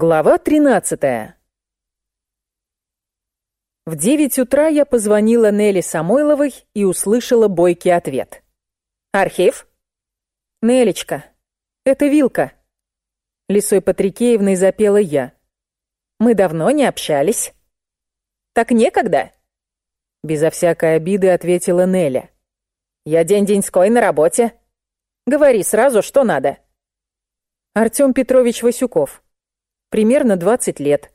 Глава 13. В девять утра я позвонила Нелли Самойловой и услышала бойкий ответ. «Архив?» «Нелечка, это Вилка», — Лисой Патрикеевной запела я. «Мы давно не общались». «Так некогда?» Безо всякой обиды ответила Неля. «Я день-деньской на работе. Говори сразу, что надо». Артём Петрович Васюков примерно 20 лет.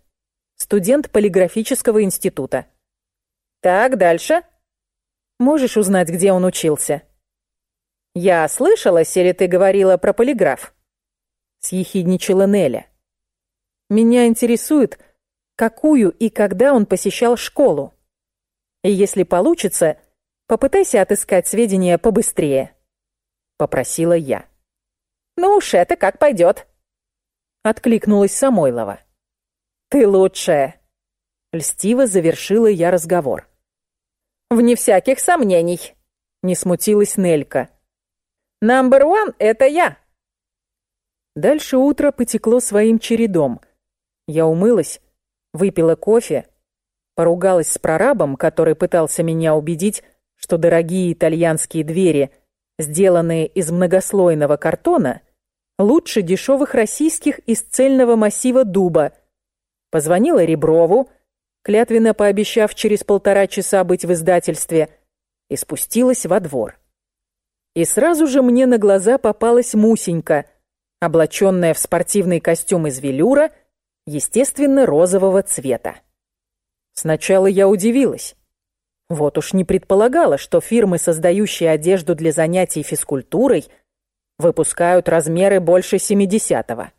Студент полиграфического института. Так, дальше. Можешь узнать, где он учился? Я слышала, Сели, ты говорила про полиграф. Съехидничала Неля. Меня интересует, какую и когда он посещал школу. И если получится, попытайся отыскать сведения побыстрее. Попросила я. Ну уж это как пойдет. Откликнулась Самойлова. «Ты лучшая!» Льстиво завершила я разговор. «Вне всяких сомнений!» Не смутилась Нелька. «Намбер one — это я!» Дальше утро потекло своим чередом. Я умылась, выпила кофе, поругалась с прорабом, который пытался меня убедить, что дорогие итальянские двери, сделанные из многослойного картона — лучше дешевых российских из цельного массива дуба. Позвонила Реброву, клятвенно пообещав через полтора часа быть в издательстве, и спустилась во двор. И сразу же мне на глаза попалась Мусенька, облаченная в спортивный костюм из велюра, естественно, розового цвета. Сначала я удивилась. Вот уж не предполагала, что фирмы, создающие одежду для занятий физкультурой – выпускают размеры больше семидесятого.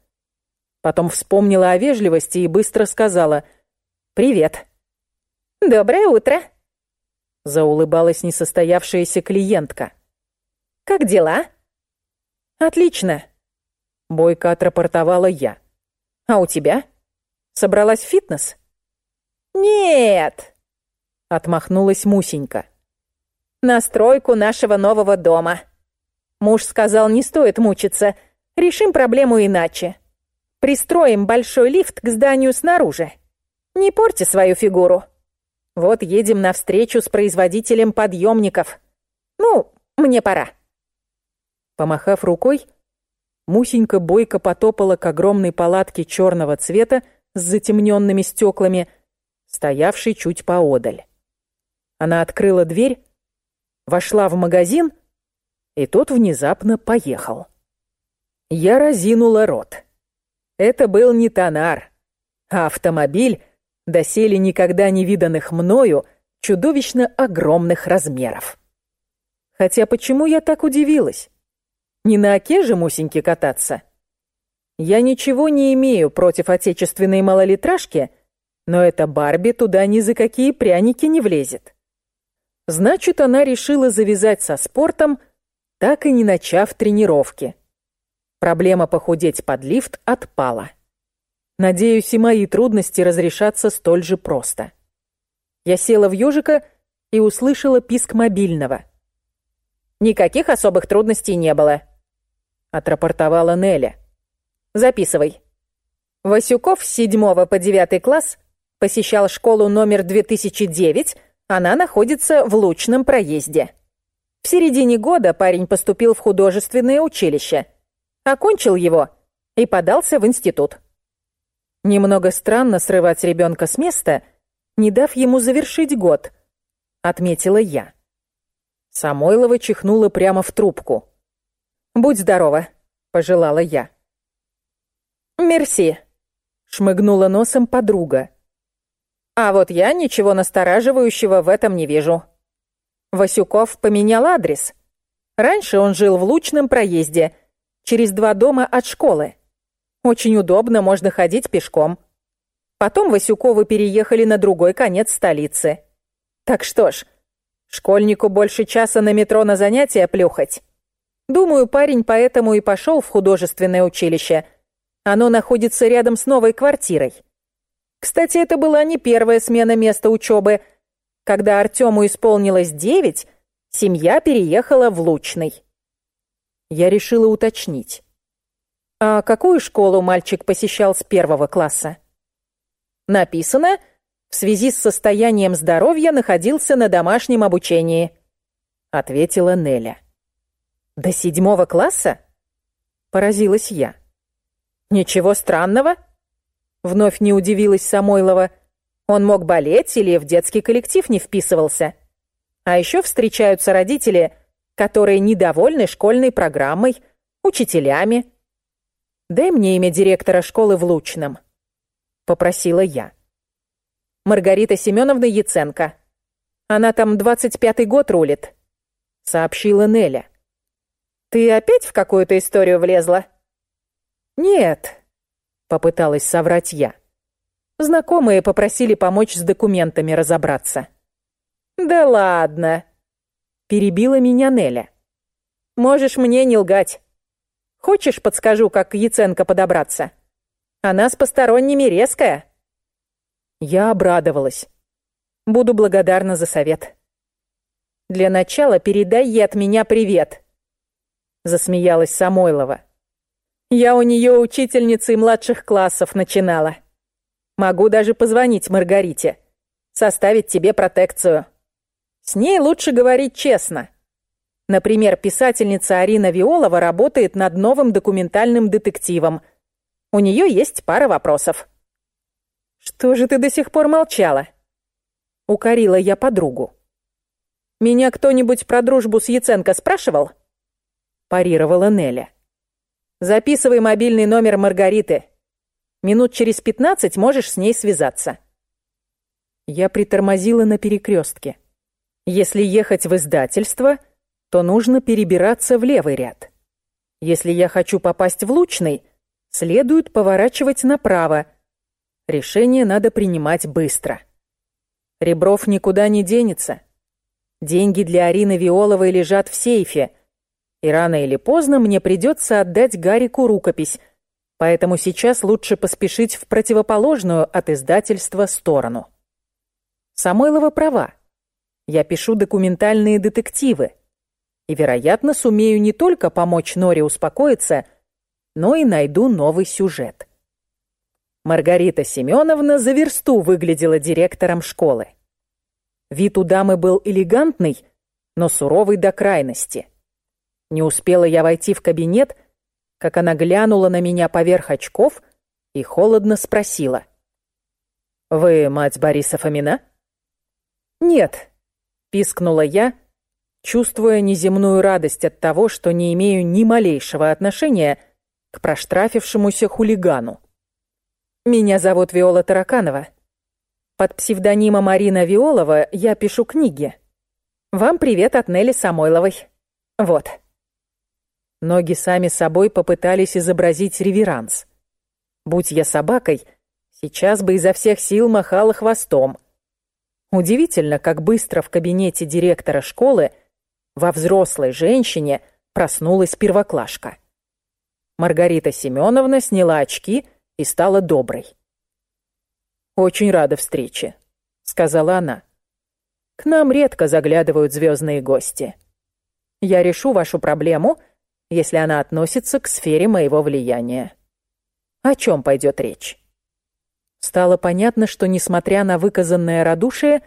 Потом вспомнила о вежливости и быстро сказала «Привет». «Доброе утро», — заулыбалась несостоявшаяся клиентка. «Как дела?» «Отлично», — бойко отрапортовала я. «А у тебя? Собралась в фитнес?» «Нет», — отмахнулась Мусенька. «На стройку нашего нового дома». Муж сказал, не стоит мучиться. Решим проблему иначе. Пристроим большой лифт к зданию снаружи. Не порти свою фигуру. Вот едем на встречу с производителем подъемников. Ну, мне пора. Помахав рукой, Мусенька бойко потопала к огромной палатке черного цвета с затемненными стеклами, стоявшей чуть поодаль. Она открыла дверь, вошла в магазин — и тот внезапно поехал. Я разинула рот. Это был не тонар, а автомобиль, доселе никогда не виданных мною, чудовищно огромных размеров. Хотя почему я так удивилась? Не на оке же мусеньки кататься? Я ничего не имею против отечественной малолитражки, но эта Барби туда ни за какие пряники не влезет. Значит, она решила завязать со спортом, так и не начав тренировки. Проблема похудеть под лифт отпала. Надеюсь, и мои трудности разрешатся столь же просто. Я села в ёжика и услышала писк мобильного. «Никаких особых трудностей не было», — отрапортовала Неля. «Записывай. Васюков с 7 по 9 класс посещал школу номер 2009, она находится в Лучном проезде». В середине года парень поступил в художественное училище, окончил его и подался в институт. Немного странно срывать ребенка с места, не дав ему завершить год, отметила я. Самойлова чихнула прямо в трубку. «Будь здорова», — пожелала я. «Мерси», — шмыгнула носом подруга. «А вот я ничего настораживающего в этом не вижу». Васюков поменял адрес. Раньше он жил в Лучном проезде, через два дома от школы. Очень удобно, можно ходить пешком. Потом Васюковы переехали на другой конец столицы. Так что ж, школьнику больше часа на метро на занятия плюхать. Думаю, парень поэтому и пошел в художественное училище. Оно находится рядом с новой квартирой. Кстати, это была не первая смена места учебы – когда Артему исполнилось девять, семья переехала в Лучный. Я решила уточнить. А какую школу мальчик посещал с первого класса? Написано, в связи с состоянием здоровья находился на домашнем обучении, ответила Неля. До седьмого класса? Поразилась я. Ничего странного? Вновь не удивилась Самойлова. Он мог болеть или в детский коллектив не вписывался. А еще встречаются родители, которые недовольны школьной программой, учителями. «Дай мне имя директора школы в Лучном», — попросила я. «Маргарита Семеновна Яценко. Она там двадцать пятый год рулит», — сообщила Неля. «Ты опять в какую-то историю влезла?» «Нет», — попыталась соврать я. Знакомые попросили помочь с документами разобраться. «Да ладно!» — перебила меня Неля. «Можешь мне не лгать. Хочешь, подскажу, как к Яценко подобраться? Она с посторонними резкая». Я обрадовалась. Буду благодарна за совет. «Для начала передай ей от меня привет», — засмеялась Самойлова. «Я у нее учительницей младших классов начинала. Могу даже позвонить Маргарите, составить тебе протекцию». С ней лучше говорить честно. Например, писательница Арина Виолова работает над новым документальным детективом. У нее есть пара вопросов. «Что же ты до сих пор молчала?» Укорила я подругу. «Меня кто-нибудь про дружбу с Яценко спрашивал?» Парировала Неля. «Записывай мобильный номер Маргариты. Минут через пятнадцать можешь с ней связаться». Я притормозила на перекрестке. Если ехать в издательство, то нужно перебираться в левый ряд. Если я хочу попасть в Лучный, следует поворачивать направо. Решение надо принимать быстро. Ребров никуда не денется. Деньги для Арины Виоловой лежат в сейфе, и рано или поздно мне придется отдать Гарику рукопись, поэтому сейчас лучше поспешить в противоположную от издательства сторону. Самойлова права. Я пишу документальные детективы и, вероятно, сумею не только помочь Норе успокоиться, но и найду новый сюжет. Маргарита Семеновна за версту выглядела директором школы. Вид у дамы был элегантный, но суровый до крайности. Не успела я войти в кабинет, как она глянула на меня поверх очков и холодно спросила. «Вы мать Бориса Фомина?» «Нет», пискнула я, чувствуя неземную радость от того, что не имею ни малейшего отношения к проштрафившемуся хулигану. Меня зовут Виола Тараканова. Под псевдонимом Марина Виолова я пишу книги. Вам привет от Нелли Самойловой. Вот. Ноги сами собой попытались изобразить реверанс. Будь я собакой, сейчас бы изо всех сил махала хвостом, Удивительно, как быстро в кабинете директора школы во взрослой женщине проснулась первоклашка. Маргарита Семеновна сняла очки и стала доброй. «Очень рада встрече», — сказала она. «К нам редко заглядывают звездные гости. Я решу вашу проблему, если она относится к сфере моего влияния. О чем пойдет речь?» Стало понятно, что, несмотря на выказанное радушие,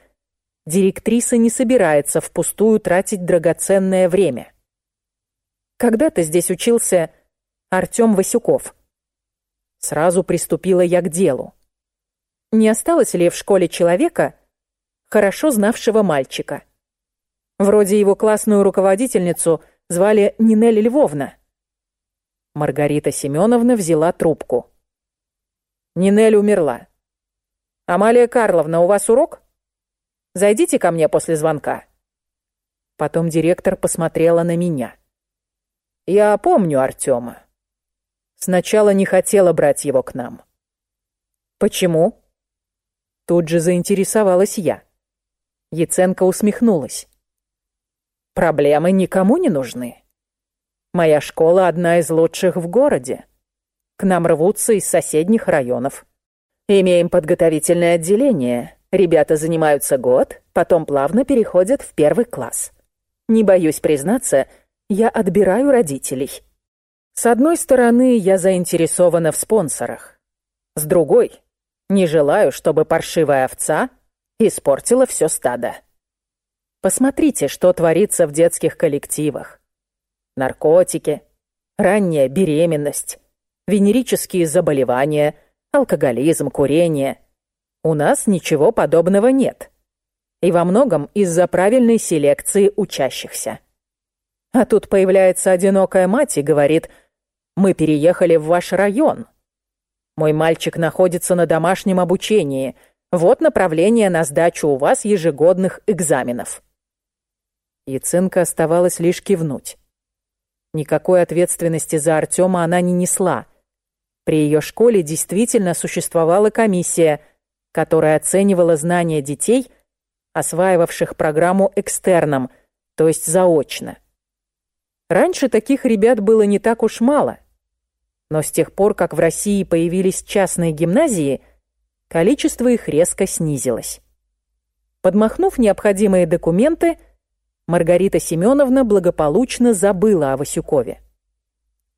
директриса не собирается впустую тратить драгоценное время. Когда-то здесь учился Артём Васюков. Сразу приступила я к делу. Не осталось ли в школе человека, хорошо знавшего мальчика? Вроде его классную руководительницу звали Нинель Львовна. Маргарита Семеновна взяла трубку. Нинель умерла. «Амалия Карловна, у вас урок? Зайдите ко мне после звонка». Потом директор посмотрела на меня. «Я помню Артема. Сначала не хотела брать его к нам». «Почему?» Тут же заинтересовалась я. Яценко усмехнулась. «Проблемы никому не нужны. Моя школа одна из лучших в городе. К нам рвутся из соседних районов. Имеем подготовительное отделение. Ребята занимаются год, потом плавно переходят в первый класс. Не боюсь признаться, я отбираю родителей. С одной стороны, я заинтересована в спонсорах. С другой, не желаю, чтобы паршивая овца испортила все стадо. Посмотрите, что творится в детских коллективах. Наркотики, ранняя беременность, венерические заболевания, алкоголизм, курение. У нас ничего подобного нет. И во многом из-за правильной селекции учащихся. А тут появляется одинокая мать и говорит – мы переехали в ваш район. Мой мальчик находится на домашнем обучении. Вот направление на сдачу у вас ежегодных экзаменов». Яценко оставалось лишь кивнуть. Никакой ответственности за Артема она не несла. При ее школе действительно существовала комиссия, которая оценивала знания детей, осваивавших программу экстерном, то есть заочно. Раньше таких ребят было не так уж мало — но с тех пор, как в России появились частные гимназии, количество их резко снизилось. Подмахнув необходимые документы, Маргарита Семеновна благополучно забыла о Васюкове.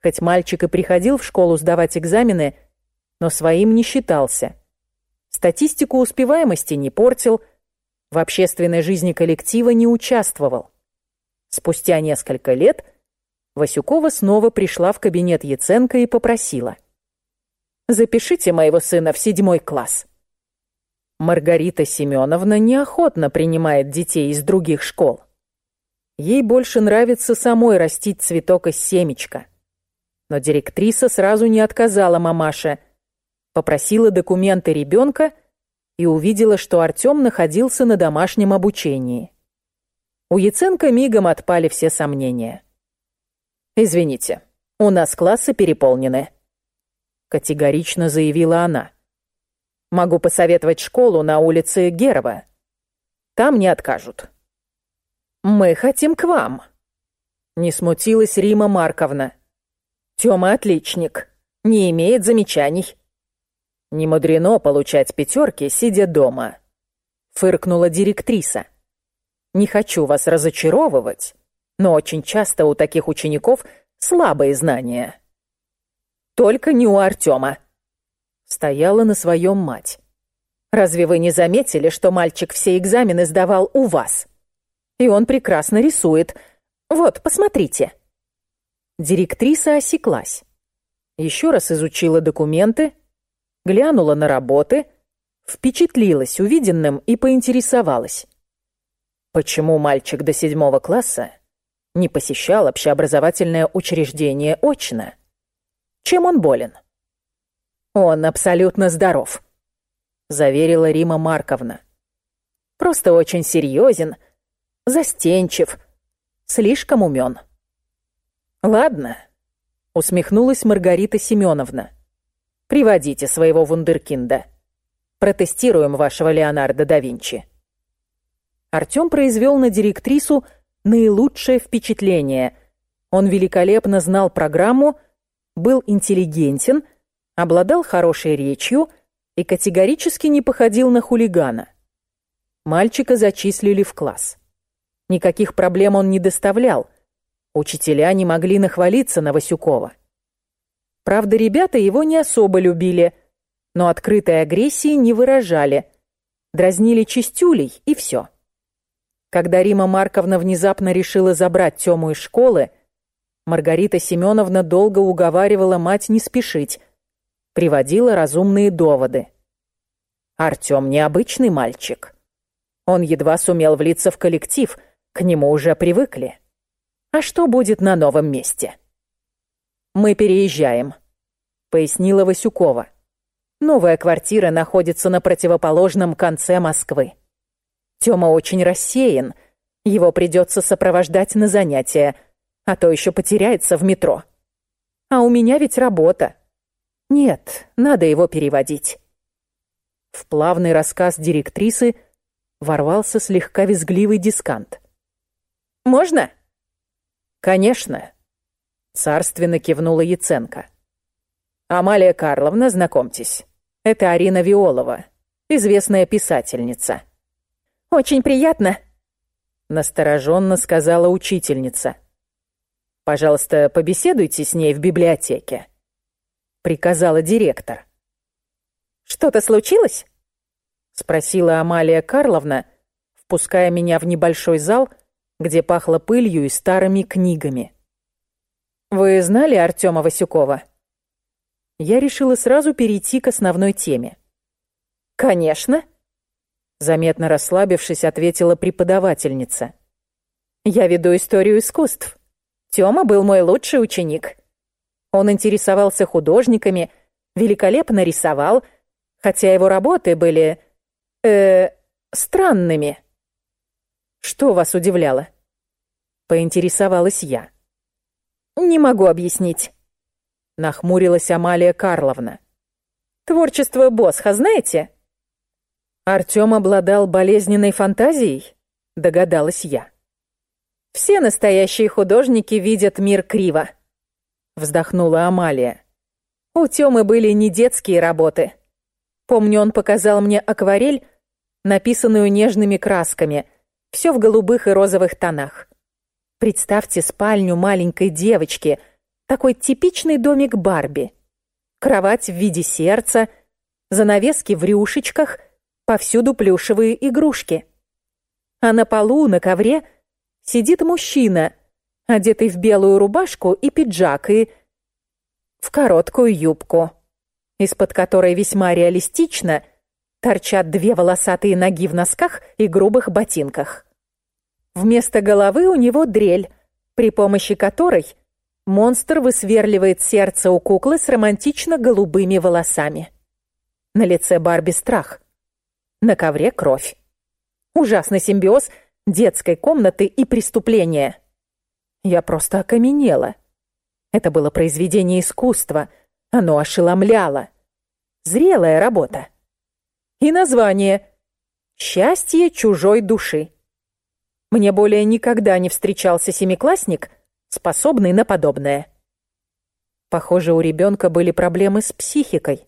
Хоть мальчик и приходил в школу сдавать экзамены, но своим не считался. Статистику успеваемости не портил, в общественной жизни коллектива не участвовал. Спустя несколько лет – Васюкова снова пришла в кабинет Яценко и попросила. «Запишите моего сына в седьмой класс». Маргарита Семеновна неохотно принимает детей из других школ. Ей больше нравится самой растить цветок из семечка. Но директриса сразу не отказала мамаше, попросила документы ребенка и увидела, что Артем находился на домашнем обучении. У Яценко мигом отпали все сомнения. «Извините, у нас классы переполнены», — категорично заявила она. «Могу посоветовать школу на улице Герова. Там не откажут». «Мы хотим к вам», — не смутилась Рима Марковна. «Тёма отличник, не имеет замечаний». «Не мудрено получать пятерки, сидя дома», — фыркнула директриса. «Не хочу вас разочаровывать, но очень часто у таких учеников слабые знания. Только не у Артема. Стояла на своем мать. Разве вы не заметили, что мальчик все экзамены сдавал у вас? И он прекрасно рисует. Вот, посмотрите. Директриса осеклась. Еще раз изучила документы, глянула на работы, впечатлилась увиденным и поинтересовалась. Почему мальчик до седьмого класса не посещал общеобразовательное учреждение очно. Чем он болен? Он абсолютно здоров, заверила Рима Марковна. Просто очень серьезен, застенчив, слишком умен. Ладно, усмехнулась Маргарита Семеновна. Приводите своего вундеркинда. Протестируем вашего Леонардо да Винчи. Артём произвел на директрису наилучшее впечатление. Он великолепно знал программу, был интеллигентен, обладал хорошей речью и категорически не походил на хулигана. Мальчика зачислили в класс. Никаких проблем он не доставлял. Учителя не могли нахвалиться на Васюкова. Правда, ребята его не особо любили, но открытой агрессии не выражали. Дразнили чистюлей, и все. Когда Рима Марковна внезапно решила забрать Тему из школы, Маргарита Семеновна долго уговаривала мать не спешить, приводила разумные доводы. Артём необычный мальчик. Он едва сумел влиться в коллектив, к нему уже привыкли. А что будет на новом месте? «Мы переезжаем», — пояснила Васюкова. «Новая квартира находится на противоположном конце Москвы. Тёма очень рассеян. Его придется сопровождать на занятия, а то еще потеряется в метро. А у меня ведь работа. Нет, надо его переводить. В плавный рассказ директрисы ворвался слегка визгливый дискант. «Можно?» «Конечно», — царственно кивнула Яценко. «Амалия Карловна, знакомьтесь, это Арина Виолова, известная писательница». «Очень приятно», — настороженно сказала учительница. Пожалуйста, побеседуйте с ней в библиотеке», — приказала директор. «Что-то случилось?» — спросила Амалия Карловна, впуская меня в небольшой зал, где пахло пылью и старыми книгами. «Вы знали Артема Васюкова?» Я решила сразу перейти к основной теме. «Конечно», — заметно расслабившись, ответила преподавательница. «Я веду историю искусств. Тёма был мой лучший ученик. Он интересовался художниками, великолепно рисовал, хотя его работы были... э странными. Что вас удивляло? Поинтересовалась я. Не могу объяснить. Нахмурилась Амалия Карловна. Творчество Босха знаете? Артём обладал болезненной фантазией, догадалась я. Все настоящие художники видят мир криво. Вздохнула Амалия. У Тёмы были не детские работы. Помню, он показал мне акварель, написанную нежными красками, все в голубых и розовых тонах. Представьте спальню маленькой девочки, такой типичный домик Барби. Кровать в виде сердца, занавески в рюшечках, повсюду плюшевые игрушки. А на полу, на ковре — сидит мужчина, одетый в белую рубашку и пиджак, и в короткую юбку, из-под которой весьма реалистично торчат две волосатые ноги в носках и грубых ботинках. Вместо головы у него дрель, при помощи которой монстр высверливает сердце у куклы с романтично-голубыми волосами. На лице Барби страх. На ковре кровь. Ужасный симбиоз — детской комнаты и преступления. Я просто окаменела. Это было произведение искусства. Оно ошеломляло. Зрелая работа. И название «Счастье чужой души». Мне более никогда не встречался семиклассник, способный на подобное. Похоже, у ребенка были проблемы с психикой.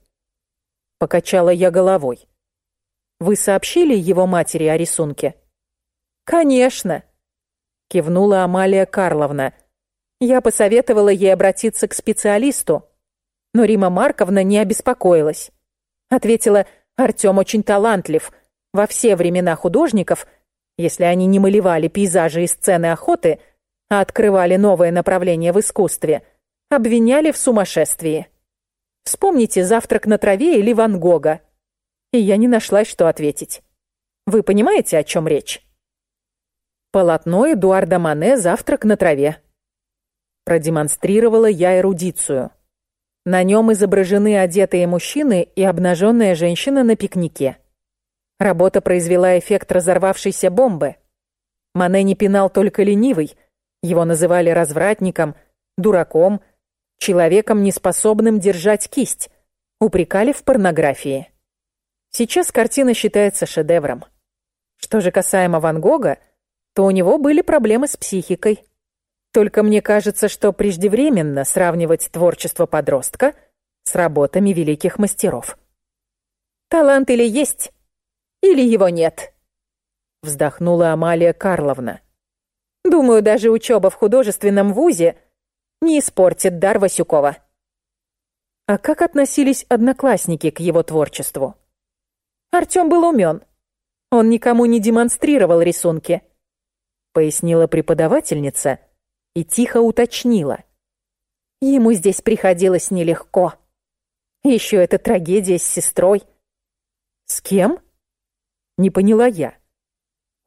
Покачала я головой. Вы сообщили его матери о рисунке? «Конечно!» — кивнула Амалия Карловна. Я посоветовала ей обратиться к специалисту, но Рима Марковна не обеспокоилась. Ответила, Артём очень талантлив. Во все времена художников, если они не малевали пейзажи и сцены охоты, а открывали новое направление в искусстве, обвиняли в сумасшествии. Вспомните «Завтрак на траве» или «Ван Гога». И я не нашла, что ответить. Вы понимаете, о чем речь? Полотно Эдуарда Мане «Завтрак на траве». Продемонстрировала я эрудицию. На нем изображены одетые мужчины и обнаженная женщина на пикнике. Работа произвела эффект разорвавшейся бомбы. Мане не пинал только ленивый. Его называли развратником, дураком, человеком, неспособным держать кисть. Упрекали в порнографии. Сейчас картина считается шедевром. Что же касаемо Ван Гога, то у него были проблемы с психикой. Только мне кажется, что преждевременно сравнивать творчество подростка с работами великих мастеров. «Талант или есть, или его нет», — вздохнула Амалия Карловна. «Думаю, даже учеба в художественном вузе не испортит дар Васюкова». А как относились одноклассники к его творчеству? Артём был умен. Он никому не демонстрировал рисунки пояснила преподавательница и тихо уточнила. Ему здесь приходилось нелегко. Еще эта трагедия с сестрой. С кем? Не поняла я.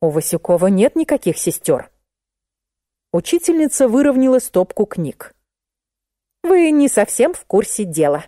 У Васюкова нет никаких сестер. Учительница выровняла стопку книг. Вы не совсем в курсе дела.